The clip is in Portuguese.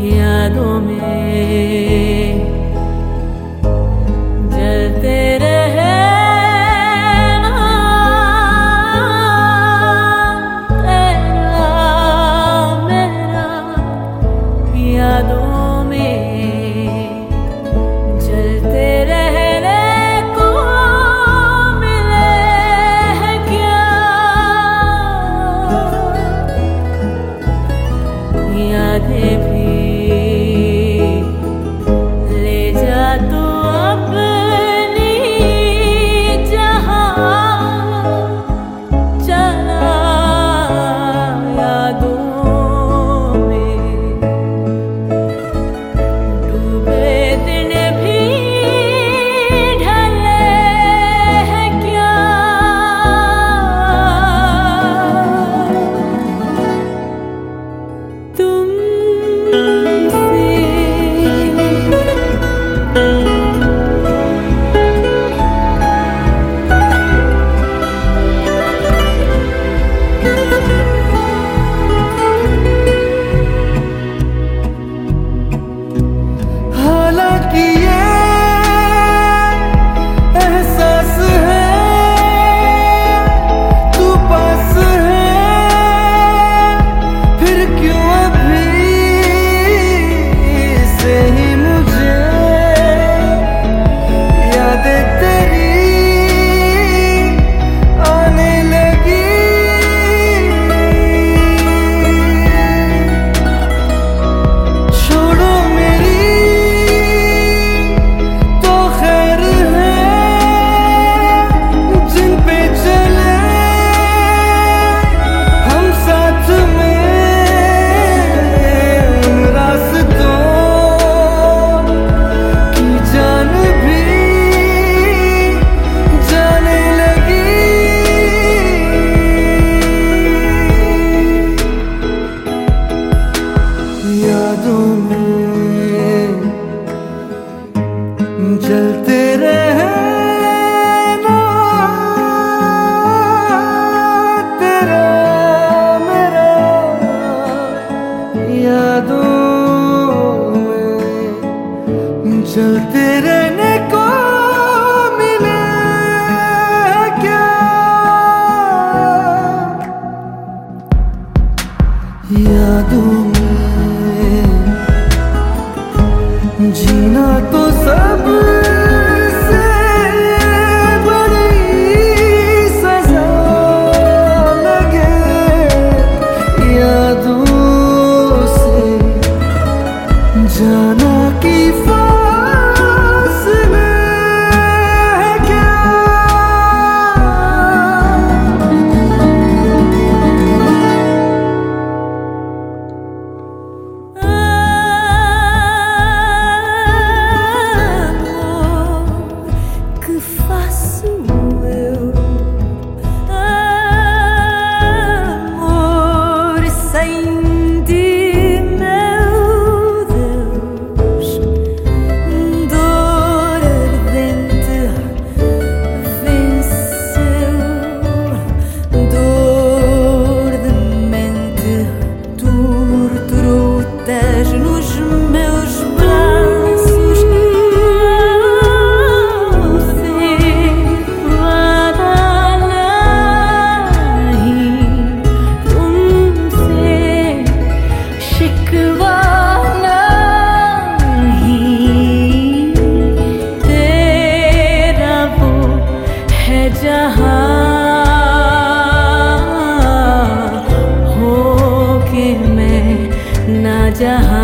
Yeah, no me. जीना तो सब जहां